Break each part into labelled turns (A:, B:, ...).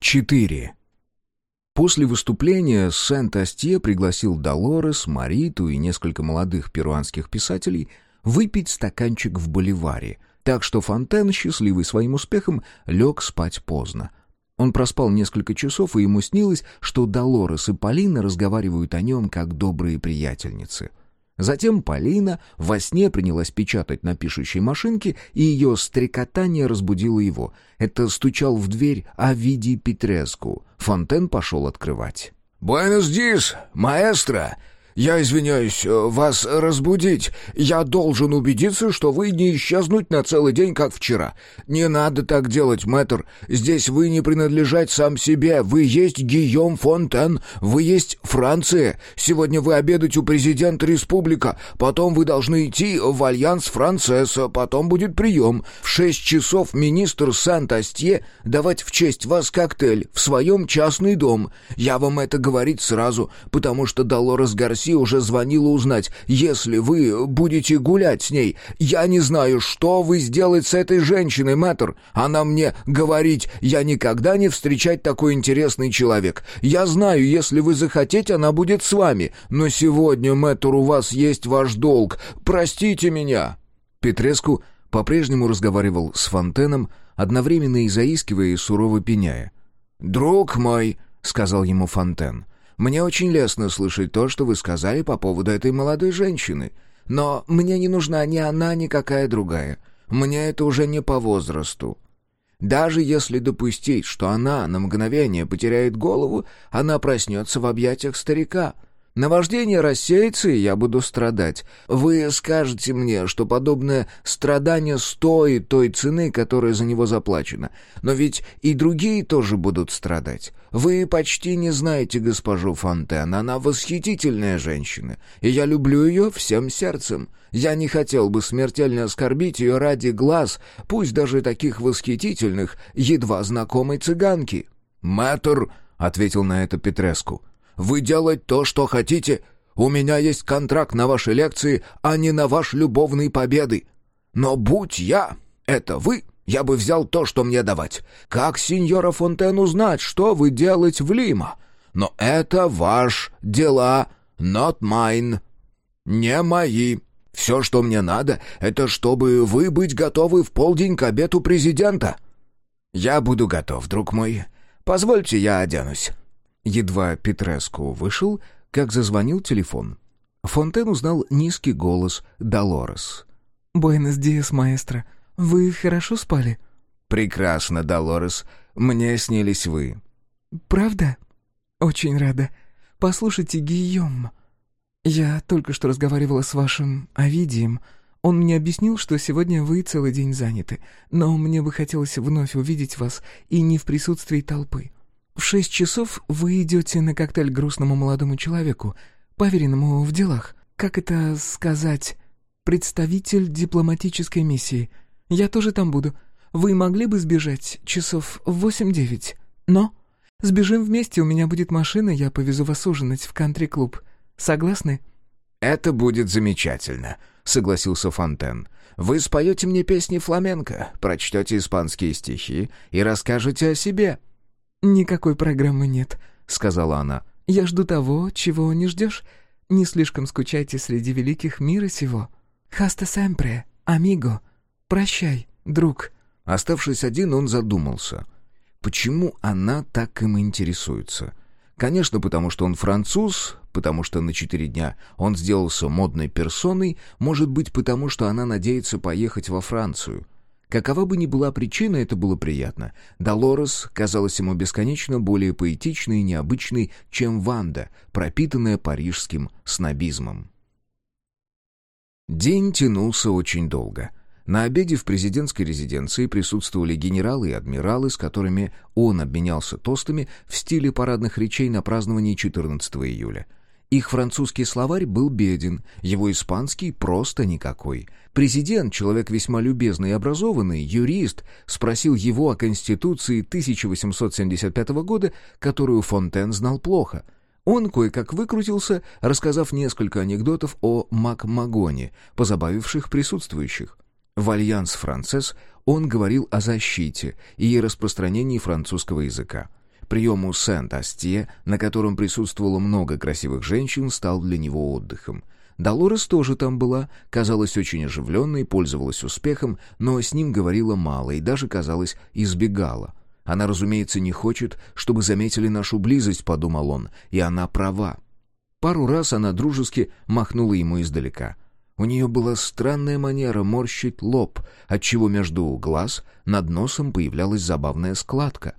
A: 4. После выступления Сент-Астье пригласил Долорес, Мариту и несколько молодых перуанских писателей выпить стаканчик в боливаре, так что Фонтен, счастливый своим успехом, лег спать поздно. Он проспал несколько часов, и ему снилось, что Долорес и Полина разговаривают о нем как добрые приятельницы. Затем Полина во сне принялась печатать на пишущей машинке, и ее стрекотание разбудило его. Это стучал в дверь Овидий Петреску. Фонтен пошел открывать.
B: «Buenos días, maestro!» «Я извиняюсь, э, вас разбудить. Я должен убедиться, что вы не исчезнуть на целый день, как вчера. Не надо так делать, мэтр. Здесь вы не принадлежать сам себе. Вы есть Гийом Фонтен. Вы есть Франция. Сегодня вы обедать у президента республика. Потом вы должны идти в Alliance Française. Потом будет прием. В шесть часов министр Сент-Астье давать в честь вас коктейль в своем частный дом. Я вам это говорить сразу, потому что Долорес Гарсиа такси уже звонила узнать, если вы будете гулять с ней. Я не знаю, что вы сделать с этой женщиной, мэтр. Она мне говорить, я никогда не встречать такой интересный человек. Я знаю, если вы захотите, она будет с вами. Но сегодня, мэтр, у вас есть ваш долг. Простите меня».
A: Петреску по-прежнему разговаривал с Фонтеном, одновременно и заискивая, и сурово пеняя.
B: «Друг мой», — сказал ему Фонтен, —
A: мне очень лестно слышать то, что вы сказали по поводу этой молодой женщины. Но мне не нужна ни она, ни какая другая. Мне это уже не по возрасту. Даже если допустить, что она на мгновение потеряет голову, она проснется в объятиях старика — Наваждение рассеется, и я буду страдать. Вы скажете мне, что подобное страдание стоит той цены, которая за него заплачена. Но ведь и другие тоже будут страдать. Вы почти не знаете госпожу Фонтен. Она восхитительная женщина, и я люблю ее всем сердцем. Я не хотел бы смертельно оскорбить ее ради глаз, пусть даже таких восхитительных, едва знакомой цыганки».
B: «Мэтр», — ответил на это Петреску, — вы делать то, что хотите. У меня есть контракт на ваши лекции, а не на ваш любовный победы. Но будь я, это вы, я бы взял то, что мне давать. Как сеньора Фонтен узнать, что вы делать в Лима? Но это ваш дела, not mine. Не мои. Все, что мне надо, это чтобы вы быть готовы в полдень к обеду президента. Я буду готов, друг мой. Позвольте, я оденусь.
A: Едва Петреску вышел, как зазвонил телефон. Фонтен узнал низкий голос Долорес.
C: «Буэнос диас, маэстро. Вы хорошо спали?»
A: «Прекрасно, Долорес. Мне снились вы».
C: «Правда? Очень рада. Послушайте, Гийом, я только что разговаривала с вашим Овидием. Он мне объяснил, что сегодня вы целый день заняты, но мне бы хотелось вновь увидеть вас и не в присутствии толпы. В шесть часов вы идете на коктейль грустному молодому человеку, поверенному в делах. Как это сказать? Представитель дипломатической миссии. Я тоже там буду. Вы могли бы сбежать часов в восемь-девять? Но? Сбежим вместе, у меня будет машина, я повезу вас ужинать в кантри-клуб. Согласны?»
A: «Это будет замечательно», — согласился Фонтен. «Вы споете мне песни фламенко, прочтете испанские стихи и расскажете о себе».
C: «Никакой программы нет», — сказала она. «Я жду того, чего не ждешь. Не слишком скучайте среди великих мира сего. Хаста семпре, амиго. Прощай, друг».
A: Оставшись один, он задумался. Почему она так им интересуется? Конечно, потому что он француз, потому что на четыре дня он сделался модной персоной, может быть, потому что она надеется поехать во Францию — Какова бы ни была причина, это было приятно. Долорес казалась ему бесконечно более поэтичной и необычной, чем Ванда, пропитанная парижским снобизмом. День тянулся очень долго. На обеде в президентской резиденции присутствовали генералы и адмиралы, с которыми он обменялся тостами в стиле парадных речей на праздновании 14 июля — их французский словарь был беден, его испанский просто никакой. Президент, человек весьма любезный и образованный, юрист, спросил его о Конституции 1875 года, которую Фонтен знал плохо. Он кое-как выкрутился, рассказав несколько анекдотов о Макмагоне, позабавивших присутствующих. В «Alliance Française» он говорил о защите и распространении французского языка. Прием у Сент-Астье, на котором присутствовало много красивых женщин, стал для него отдыхом. Долорес тоже там была, казалась очень оживленной, пользовалась успехом, но с ним говорила мало и даже, казалось, избегала. Она, разумеется, не хочет, чтобы заметили нашу близость, подумал он, и она права. Пару раз она дружески махнула ему издалека. У нее была странная манера морщить лоб, отчего между глаз над носом появлялась забавная складка.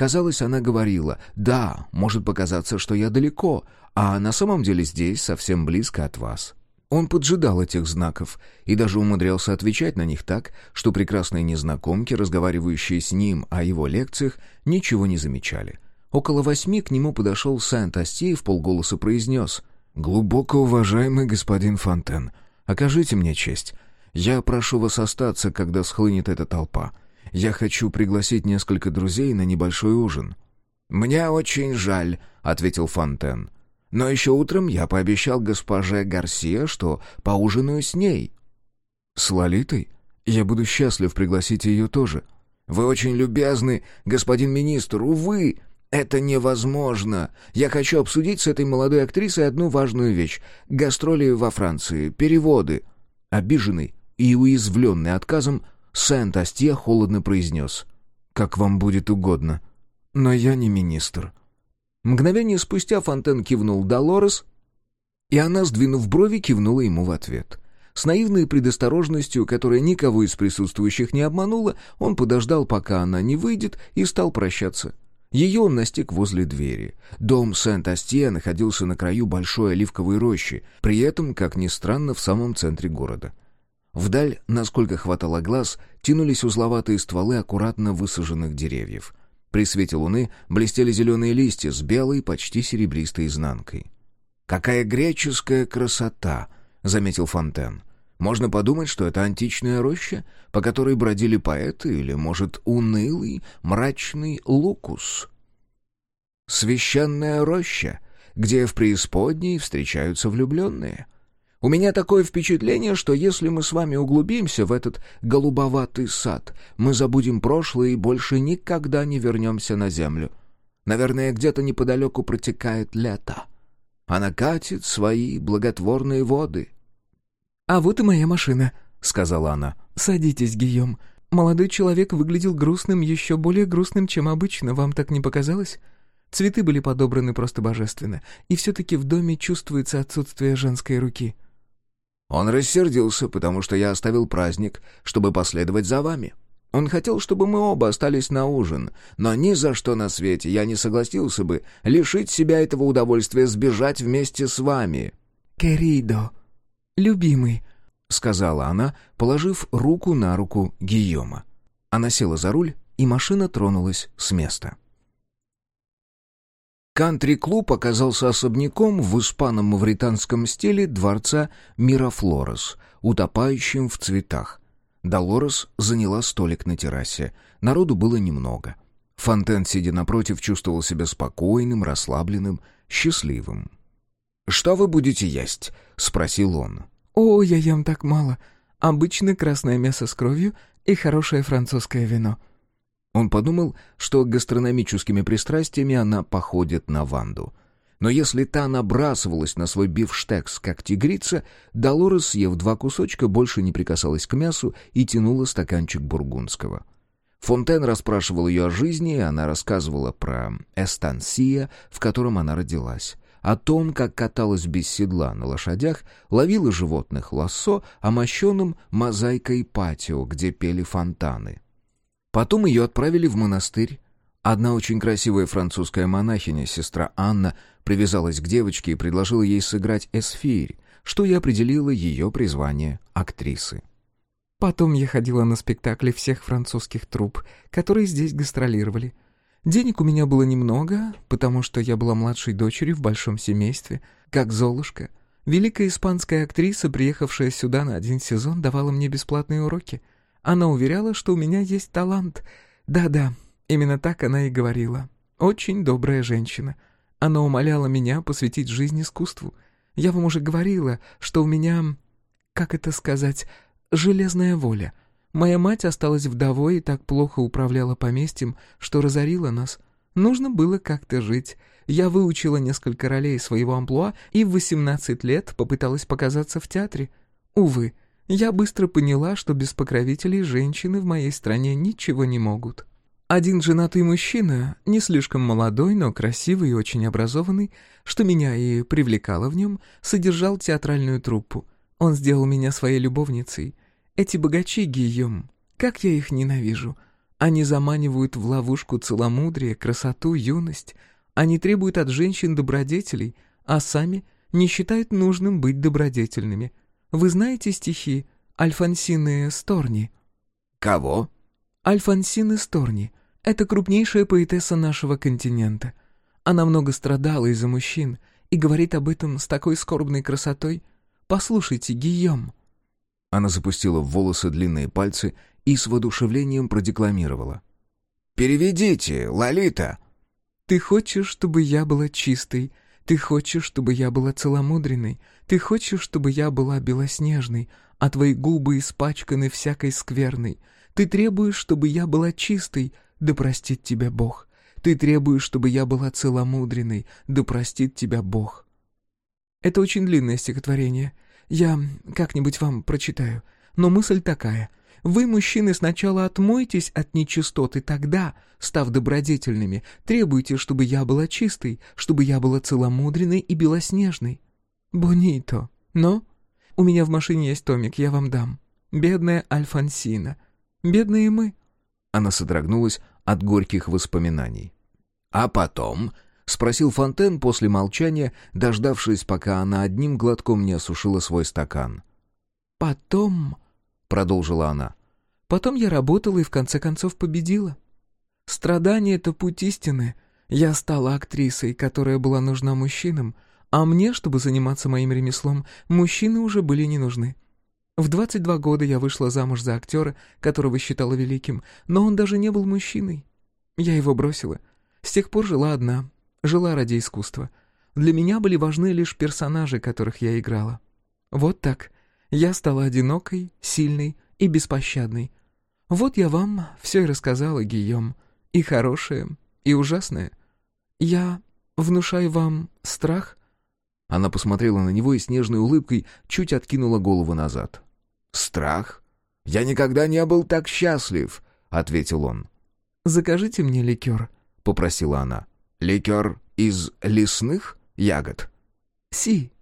A: Казалось, она говорила «Да, может показаться, что я далеко, а на самом деле здесь, совсем близко от вас». Он поджидал этих знаков и даже умудрялся отвечать на них так, что прекрасные незнакомки, разговаривающие с ним о его лекциях, ничего не замечали. Около восьми к нему подошел Сент-Асти и полголоса произнес «Глубоко уважаемый господин Фонтен, окажите мне честь. Я прошу вас остаться, когда схлынет эта толпа. Я хочу пригласить несколько друзей на небольшой ужин».
B: «Мне очень жаль», — ответил Фонтен. Но еще утром я пообещал госпоже Гарсия, что поужинаю с ней».
A: «С Лолитой? Я буду счастлив пригласить ее тоже».
B: «Вы очень любезны, господин министр. Увы, это невозможно. Я хочу обсудить с этой молодой актрисой одну важную вещь. Гастроли во Франции, переводы».
A: Обиженный и уязвленный отказом, Сент-Астье холодно произнес. «Как вам будет угодно. Но я не министр». Мгновение спустя Фонтен кивнул Долорес, и она, сдвинув брови, кивнула ему в ответ. С наивной предосторожностью, которая никого из присутствующих не обманула, он подождал, пока она не выйдет, и стал прощаться. Ее он настиг возле двери. Дом Сент-Астье находился на краю большой оливковой рощи, при этом, как ни странно, в самом центре города. Вдаль, насколько хватало глаз, тянулись узловатые стволы аккуратно высаженных деревьев. При свете луны блестели зеленые листья с белой, почти серебристой изнанкой.
B: «Какая греческая красота!» — заметил Фонтен. «Можно подумать, что это античная роща, по которой бродили поэты, или, может, унылый, мрачный Лукус. Священная роща, где в преисподней встречаются влюбленные». У меня такое впечатление, что если мы с вами углубимся в этот голубоватый сад, мы забудем прошлое и больше никогда не вернемся на землю. Наверное, где-то неподалеку протекает лето. Она катит свои благотворные воды.
C: «А вот и моя машина», — сказала она. «Садитесь, Гийом. Молодой человек выглядел грустным, еще более грустным, чем обычно. Вам так не показалось?» Цветы были подобраны просто божественно, и все-таки в доме чувствуется отсутствие женской руки.
B: Он рассердился, потому что я оставил праздник, чтобы последовать за вами. Он хотел, чтобы мы оба остались на ужин, но ни за что на свете я не согласился бы лишить себя этого удовольствия сбежать вместе с вами».
C: «Керидо, любимый», —
A: сказала она, положив руку на руку Гийома. Она села за руль, и машина тронулась с места. Кантри-клуб оказался особняком в испано-мавританском стиле дворца Мирафлорес, утопающим в цветах. Долорес заняла столик на террасе. Народу было немного. Фонтен, сидя напротив, чувствовал себя спокойным, расслабленным, счастливым.
B: «Что вы будете есть?» — спросил он.
C: «О, я ем так мало. Обычно красное мясо с кровью и хорошее французское вино».
A: Он подумал, что гастрономическими пристрастиями она походит на Ванду. Но если та набрасывалась на свой бифштекс, как тигрица, Долорес, съев два кусочка, больше не прикасалась к мясу и тянула стаканчик бургундского. Фонтен расспрашивал ее о жизни, и она рассказывала про Эстансия, в котором она родилась, о том, как каталась без седла на лошадях, ловила животных лассо, о мощенном мозаикой патио, где пели фонтаны. Потом ее отправили в монастырь. Одна очень красивая французская монахиня, сестра Анна, привязалась к девочке и предложила ей сыграть эсфирь, что и определило ее призвание актрисы.
C: Потом я ходила на спектакли всех французских труп, которые здесь гастролировали. Денег у меня было немного, потому что я была младшей дочерью в большом семействе, как Золушка. Великая испанская актриса, приехавшая сюда на один сезон, давала мне бесплатные уроки — она уверяла, что у меня есть талант. Да-да, именно так она и говорила. Очень добрая женщина. Она умоляла меня посвятить жизнь искусству. Я вам уже говорила, что у меня, как это сказать, железная воля. Моя мать осталась вдовой и так плохо управляла поместьем, что разорила нас. Нужно было как-то жить. Я выучила несколько ролей своего амплуа и в 18 лет попыталась показаться в театре. Увы, я быстро поняла, что без покровителей женщины в моей стране ничего не могут. Один женатый мужчина, не слишком молодой, но красивый и очень образованный, что меня и привлекало в нем, содержал театральную труппу. Он сделал меня своей любовницей. Эти богачи, Гийом, как я их ненавижу. Они заманивают в ловушку целомудрие, красоту, юность. Они требуют от женщин добродетелей, а сами не считают нужным быть добродетельными. Вы знаете стихи Альфонсины Сторни?
A: Кого?
C: Альфонсины Сторни. Это крупнейшая поэтесса нашего континента. Она много страдала из-за мужчин и говорит об этом с такой скорбной красотой. Послушайте, Гийом.
A: Она запустила в волосы длинные пальцы и с воодушевлением продекламировала. «Переведите, Лолита!»
C: «Ты хочешь, чтобы я была чистой, ты хочешь, чтобы я была целомудренной, ты хочешь, чтобы я была белоснежной, а твои губы испачканы всякой скверной. Ты требуешь, чтобы я была чистой, да простит тебя Бог. Ты требуешь, чтобы я была целомудренной, да простит тебя Бог». Это очень длинное стихотворение. Я как-нибудь вам прочитаю. Но мысль такая. Вы, мужчины, сначала отмойтесь от нечистот, и тогда, став добродетельными, требуйте, чтобы я была чистой, чтобы я была целомудренной и белоснежной. Бонито. Но? У меня в машине есть томик, я вам дам. Бедная Альфонсина. Бедные мы.
A: Она содрогнулась от горьких воспоминаний. А потом — спросил Фонтен после молчания, дождавшись, пока она одним глотком не осушила свой стакан.
C: «Потом...» — продолжила она. «Потом я работала и в конце концов победила. Страдание — это путь истины. Я стала актрисой, которая была нужна мужчинам, а мне, чтобы заниматься моим ремеслом, мужчины уже были не нужны. В 22 года я вышла замуж за актера, которого считала великим, но он даже не был мужчиной. Я его бросила. С тех пор жила одна, жила ради искусства. Для меня были важны лишь персонажи, которых я играла. Вот так. Я стала одинокой, сильной и беспощадной. Вот я вам все и рассказала, Гийом. И хорошее, и ужасное. Я внушаю вам страх?»
A: Она посмотрела на него и с нежной улыбкой чуть откинула голову назад. «Страх? Я никогда не был так счастлив», — ответил он.
C: «Закажите мне ликер», — попросила она.
A: «Ликер из лесных ягод?»
C: «Си»,